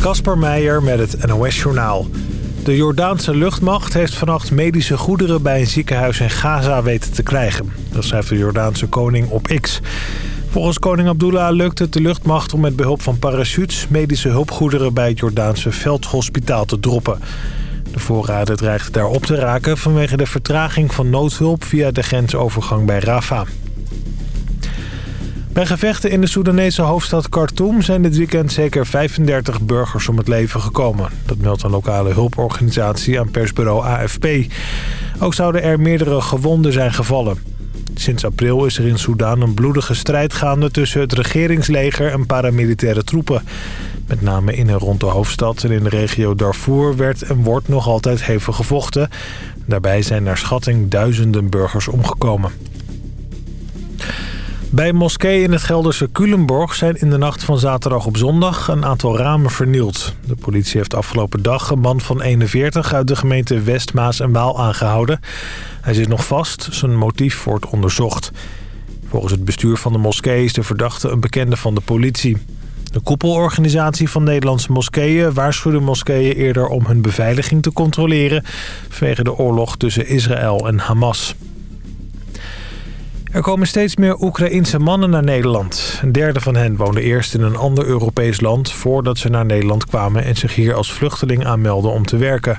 Kasper Meijer met het NOS-journaal. De Jordaanse luchtmacht heeft vannacht medische goederen bij een ziekenhuis in Gaza weten te krijgen. Dat schrijft de Jordaanse koning op X. Volgens koning Abdullah lukt het de luchtmacht om met behulp van parachutes... medische hulpgoederen bij het Jordaanse veldhospitaal te droppen. De voorraden dreigden daar op te raken vanwege de vertraging van noodhulp... via de grensovergang bij Rafah. Bij gevechten in de Soedanese hoofdstad Khartoum zijn dit weekend zeker 35 burgers om het leven gekomen. Dat meldt een lokale hulporganisatie aan persbureau AFP. Ook zouden er meerdere gewonden zijn gevallen. Sinds april is er in Soedan een bloedige strijd gaande tussen het regeringsleger en paramilitaire troepen. Met name in en rond de hoofdstad en in de regio Darfur werd en wordt nog altijd hevig gevochten. Daarbij zijn naar schatting duizenden burgers omgekomen. Bij een moskee in het Gelderse Culemborg zijn in de nacht van zaterdag op zondag een aantal ramen vernield. De politie heeft afgelopen dag een man van 41 uit de gemeente Westmaas en Waal aangehouden. Hij zit nog vast, zijn motief wordt onderzocht. Volgens het bestuur van de moskee is de verdachte een bekende van de politie. De koepelorganisatie van Nederlandse moskeeën waarschuwde moskeeën eerder om hun beveiliging te controleren... vanwege de oorlog tussen Israël en Hamas. Er komen steeds meer Oekraïense mannen naar Nederland. Een derde van hen woonde eerst in een ander Europees land... voordat ze naar Nederland kwamen en zich hier als vluchteling aanmelden om te werken.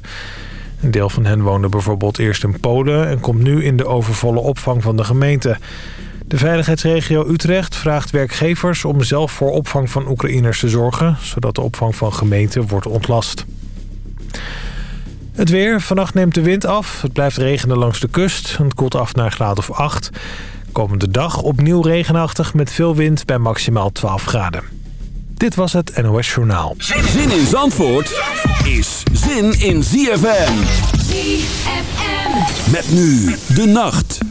Een deel van hen woonde bijvoorbeeld eerst in Polen... en komt nu in de overvolle opvang van de gemeente. De veiligheidsregio Utrecht vraagt werkgevers om zelf voor opvang van Oekraïners te zorgen... zodat de opvang van gemeenten wordt ontlast. Het weer. Vannacht neemt de wind af. Het blijft regenen langs de kust. Het koelt af naar graad of 8. Komende dag opnieuw regenachtig met veel wind bij maximaal 12 graden. Dit was het NOS Journaal. Zin in Zandvoort is zin in ZFM. ZFM. Met nu de nacht.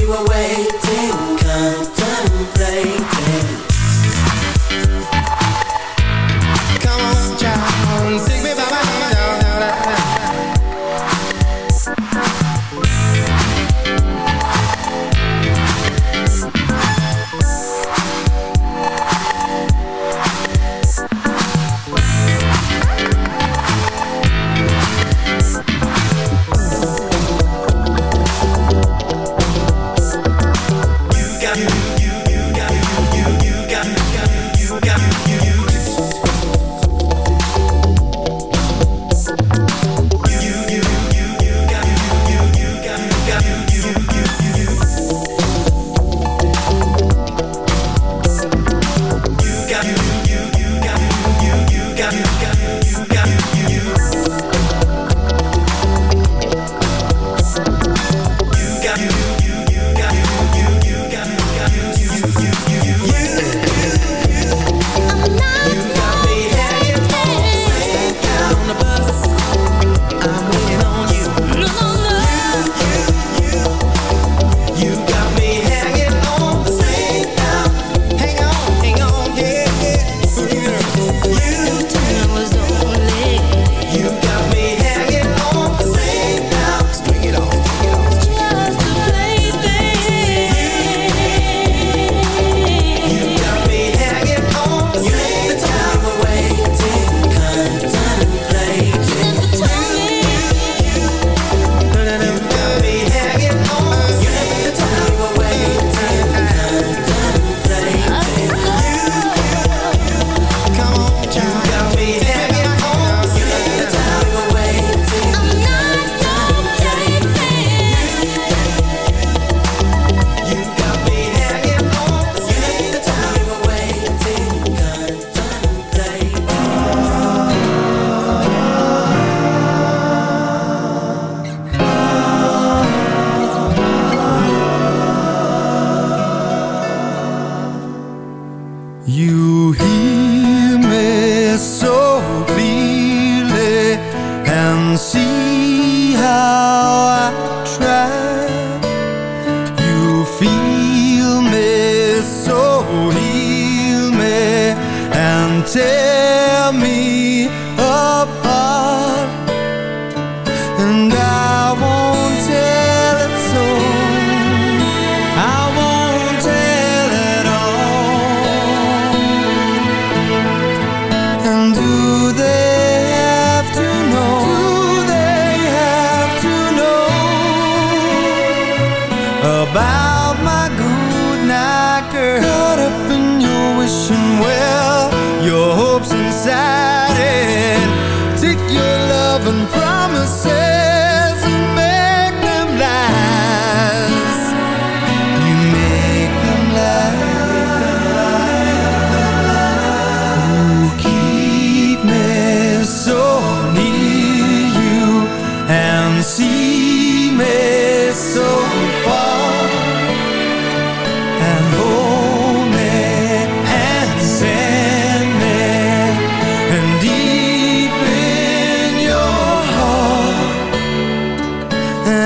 you away.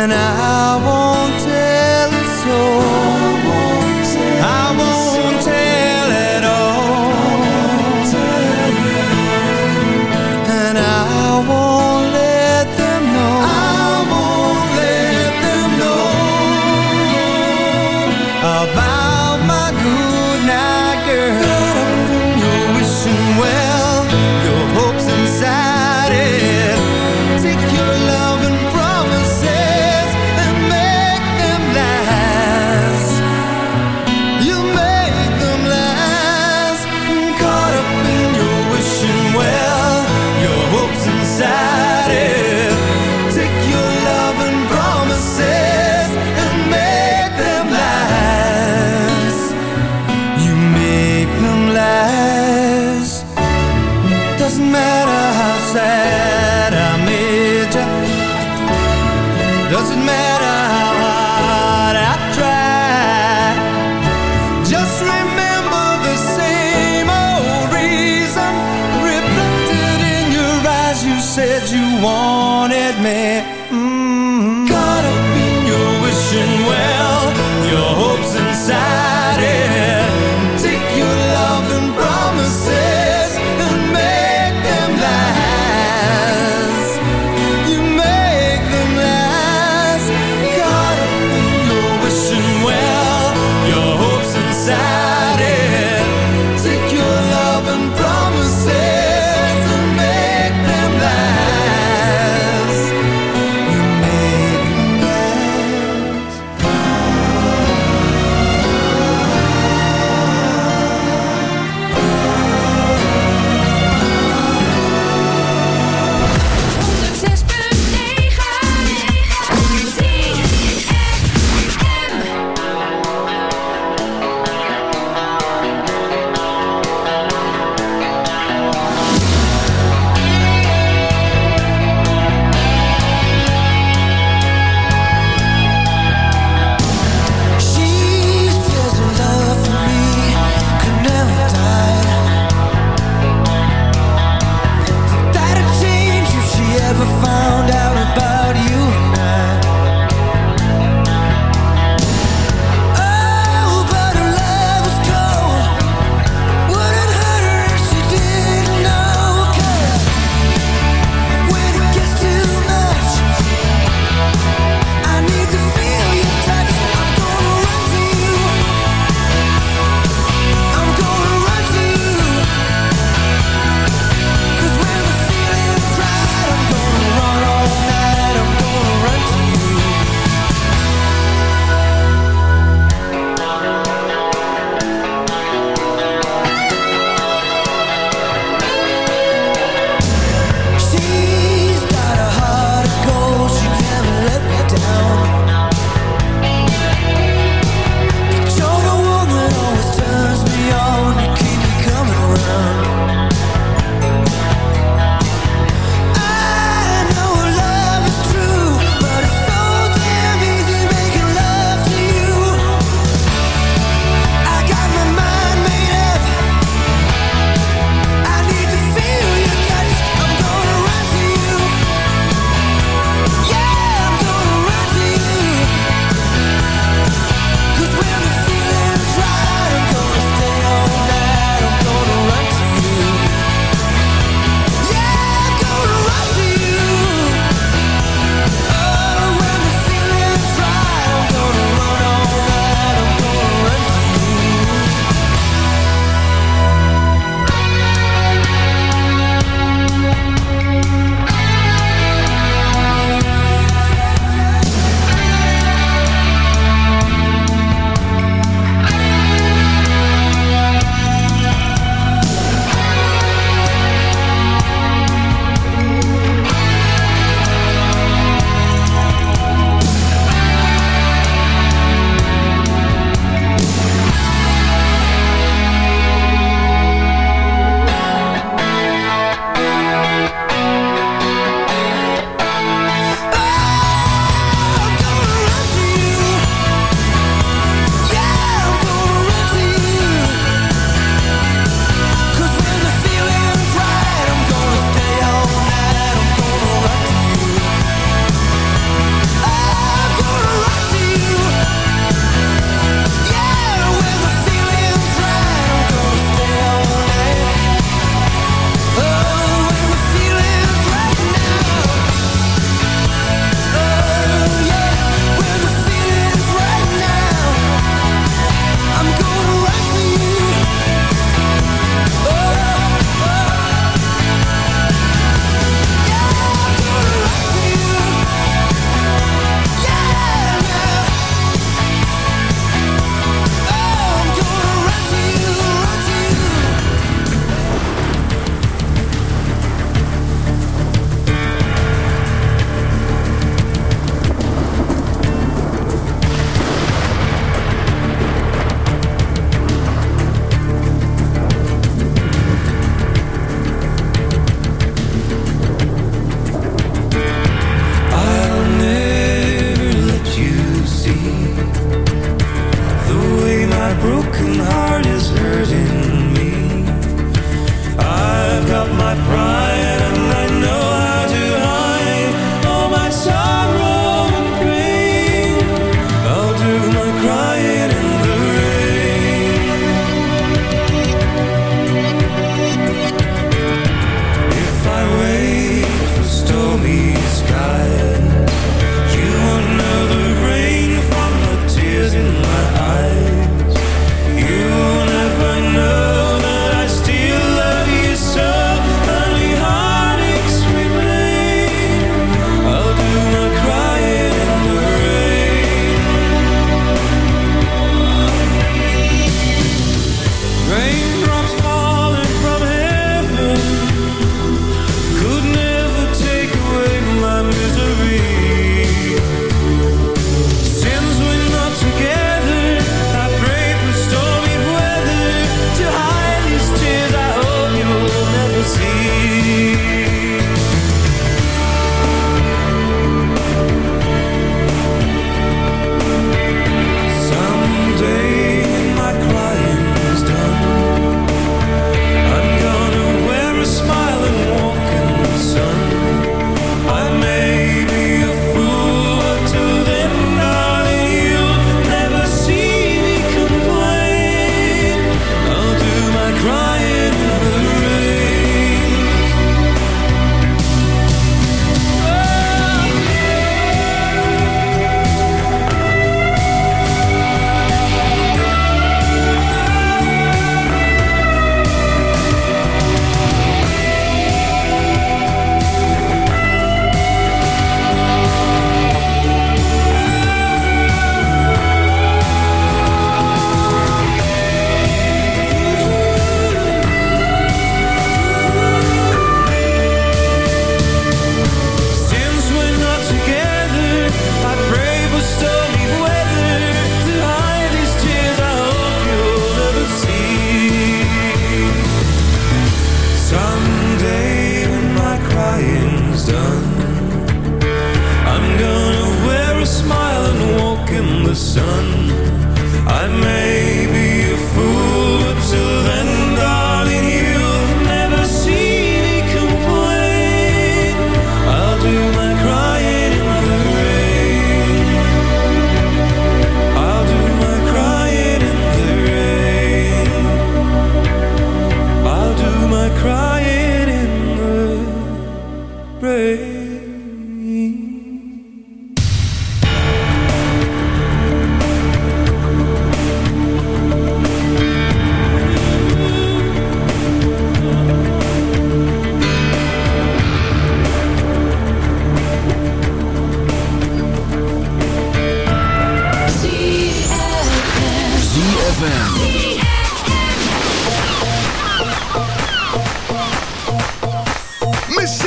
and I won't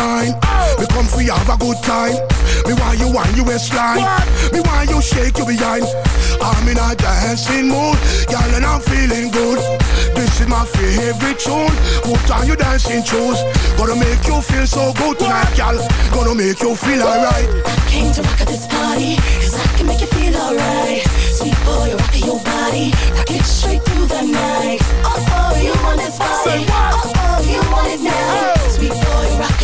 waistline. Me want you why you ask line Me why you shake your behind. I'm in a dancing mood, girl, and I'm feeling good. This is my favorite tune. Put on your dancing shoes. Gonna make you feel so good tonight, girl. Gonna make you feel alright. I came to rock at this party, cause I can make you feel alright. Sweet boy, rock your body, rock it straight through the night. Oh, oh, you want this body. Say what? Oh, oh.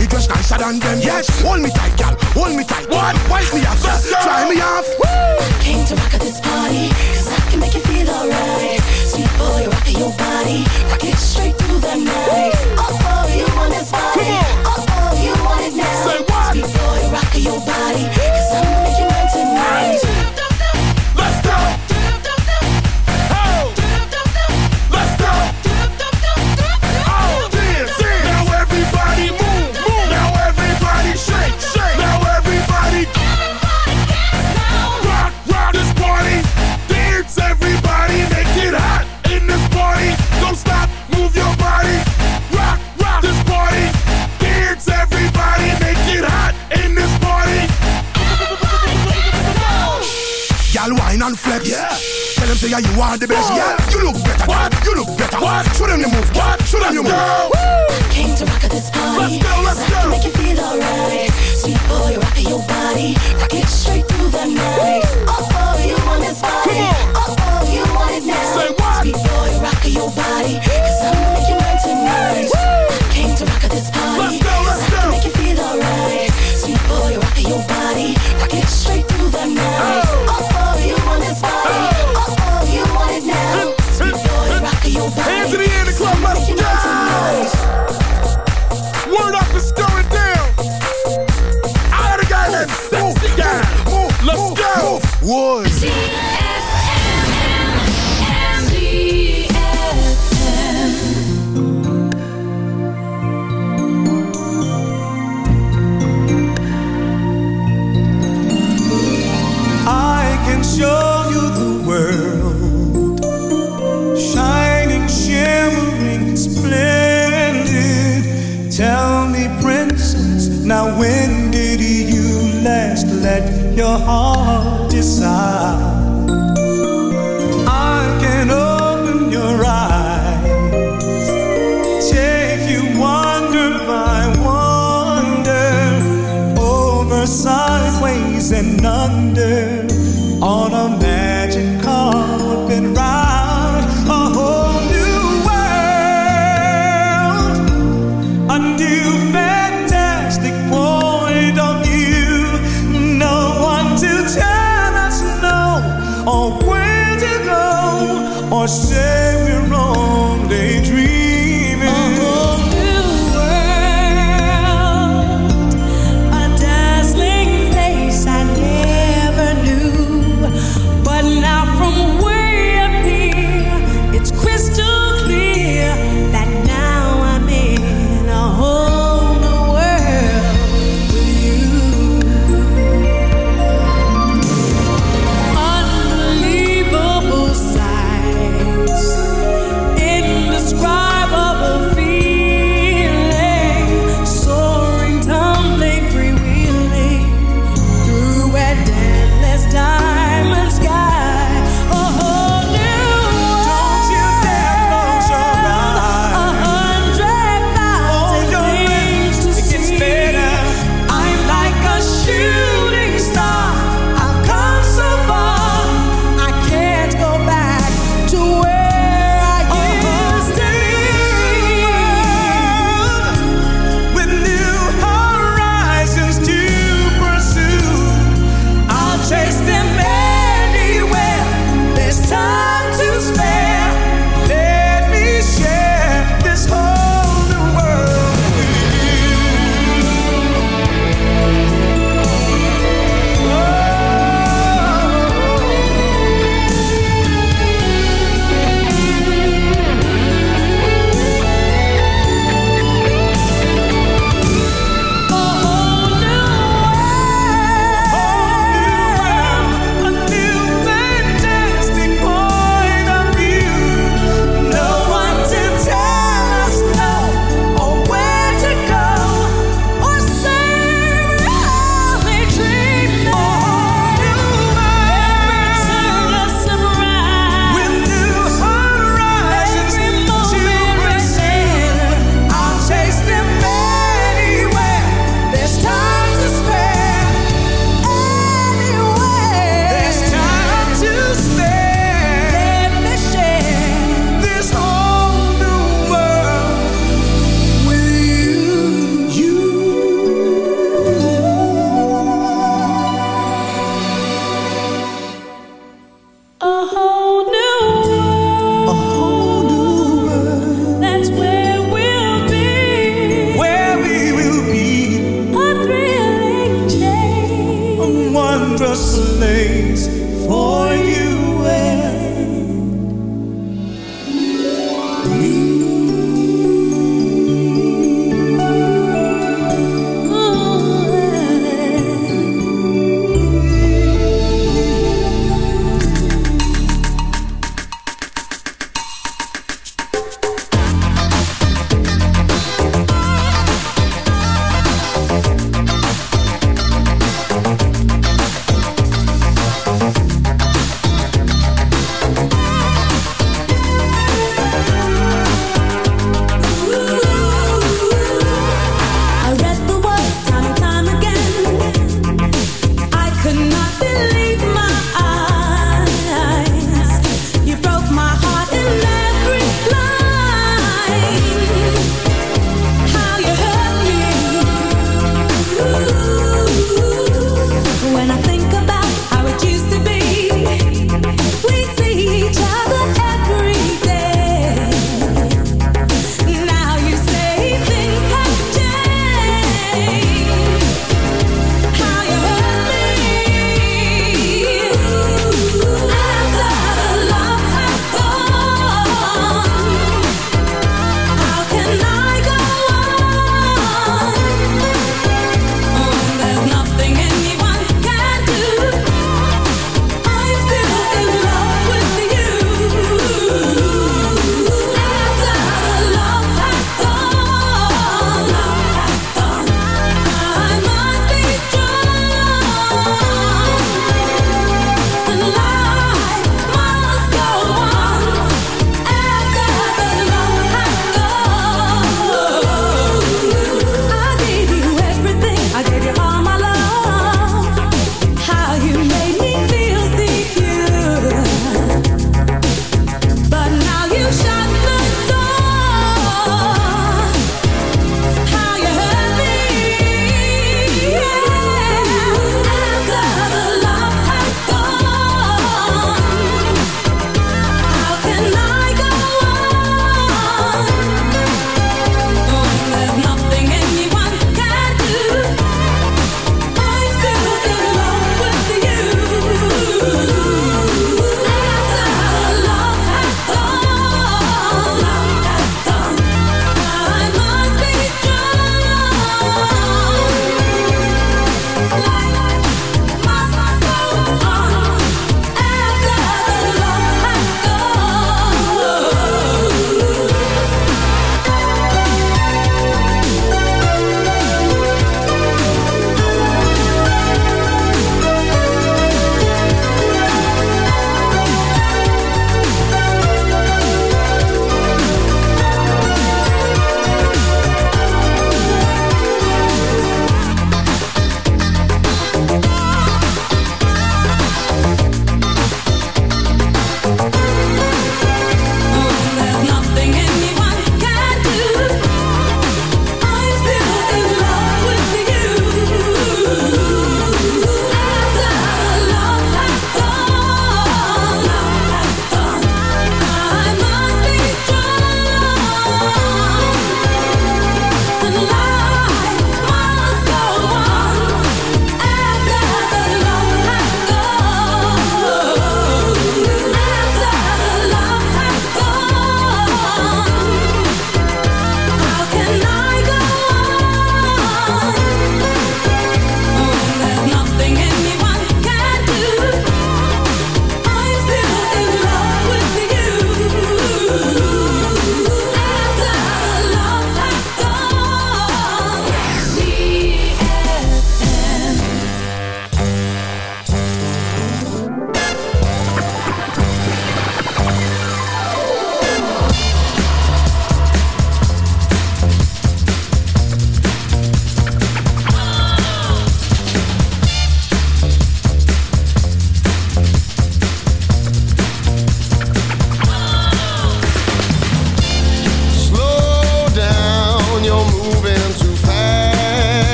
you dress nicer than them. Yes, hold me tight, girl, hold me tight. What? Wipe me off, try me off. Woo! Came to rock at this party, cause I can make you feel alright. a whole new world.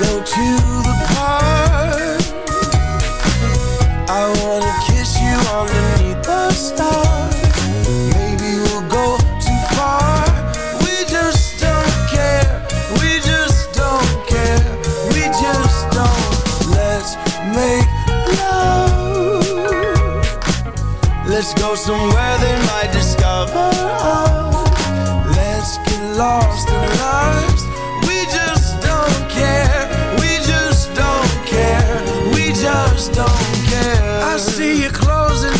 Go to the park. I wanna kiss you underneath the stars. Maybe we'll go too far. We just don't care. We just don't care. We just don't. Let's make love. Let's go somewhere they might discover us. Let's get lost in love.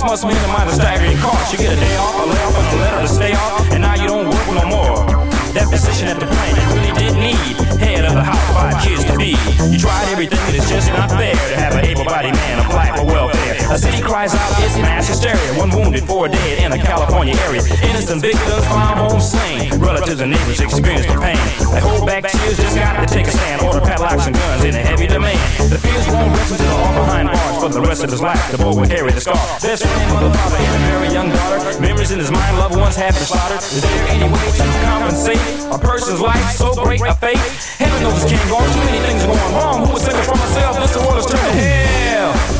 This must mean the amount of staggering costs. You get a day off, a layoff, a letter to stay off, and now you don't work no more. That position at the plant you really did need. Head of the house, five kids to be. You tried everything, and it's just not fair to have an able-bodied man apply. A city cries out, it's mass hysteria. One wounded, four dead in a California area. Innocent victims found home slain. Relatives and neighbors experience the pain. They hold back tears, just got to take a stand. Order padlocks and guns in a heavy demand. The fears won't rest until all behind bars for the rest of his life. The boy will carry the scar. Best friend, mother, father, and a very young daughter. Memories in his mind, loved ones have been slaughtered. Is there any way to compensate a person's life so great a fate? Heaven knows it's can't go on. Too many things going wrong. Who would save it from myself? This world is turning hell.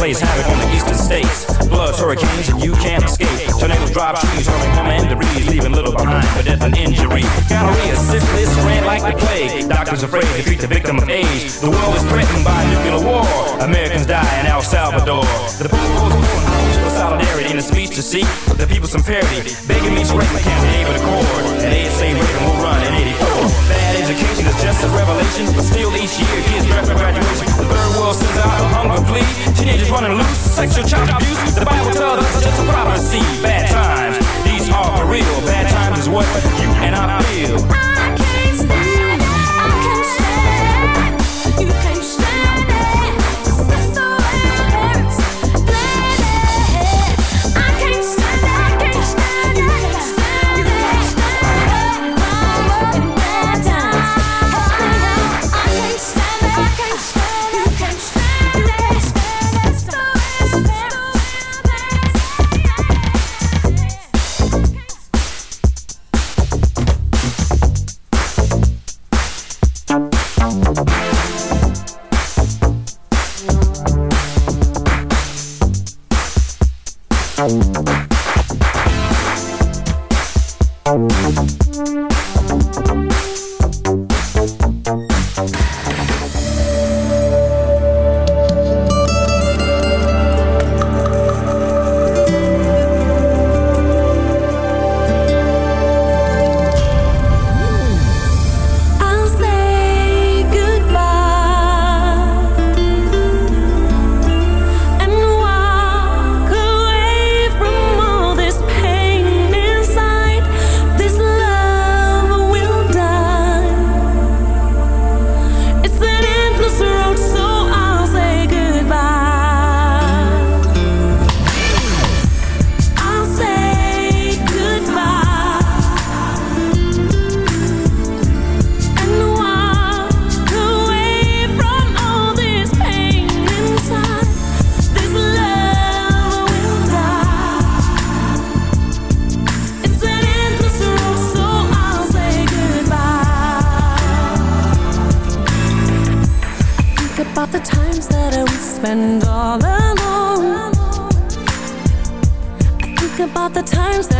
Plays havoc on the eastern states. Floods, hurricanes, and you can't escape. Tornadoes drop trees, hurling home and debris, leaving little behind for death and injury. Gonorrhea, syphilis, ran like the plague. Doctors afraid to treat the victim of age. The world is threatened by nuclear war. Americans die in El Salvador. The people's for solidarity in a speech to seek the people some parity. Begging me to write my just a revelation, but still each year kids draft for graduation. The third world sends out a hunger plea. Teenagers running loose, sexual child abuse. The Bible tells us it's just a prophecy. Bad times, these are for real. Bad times is what you and I feel. This love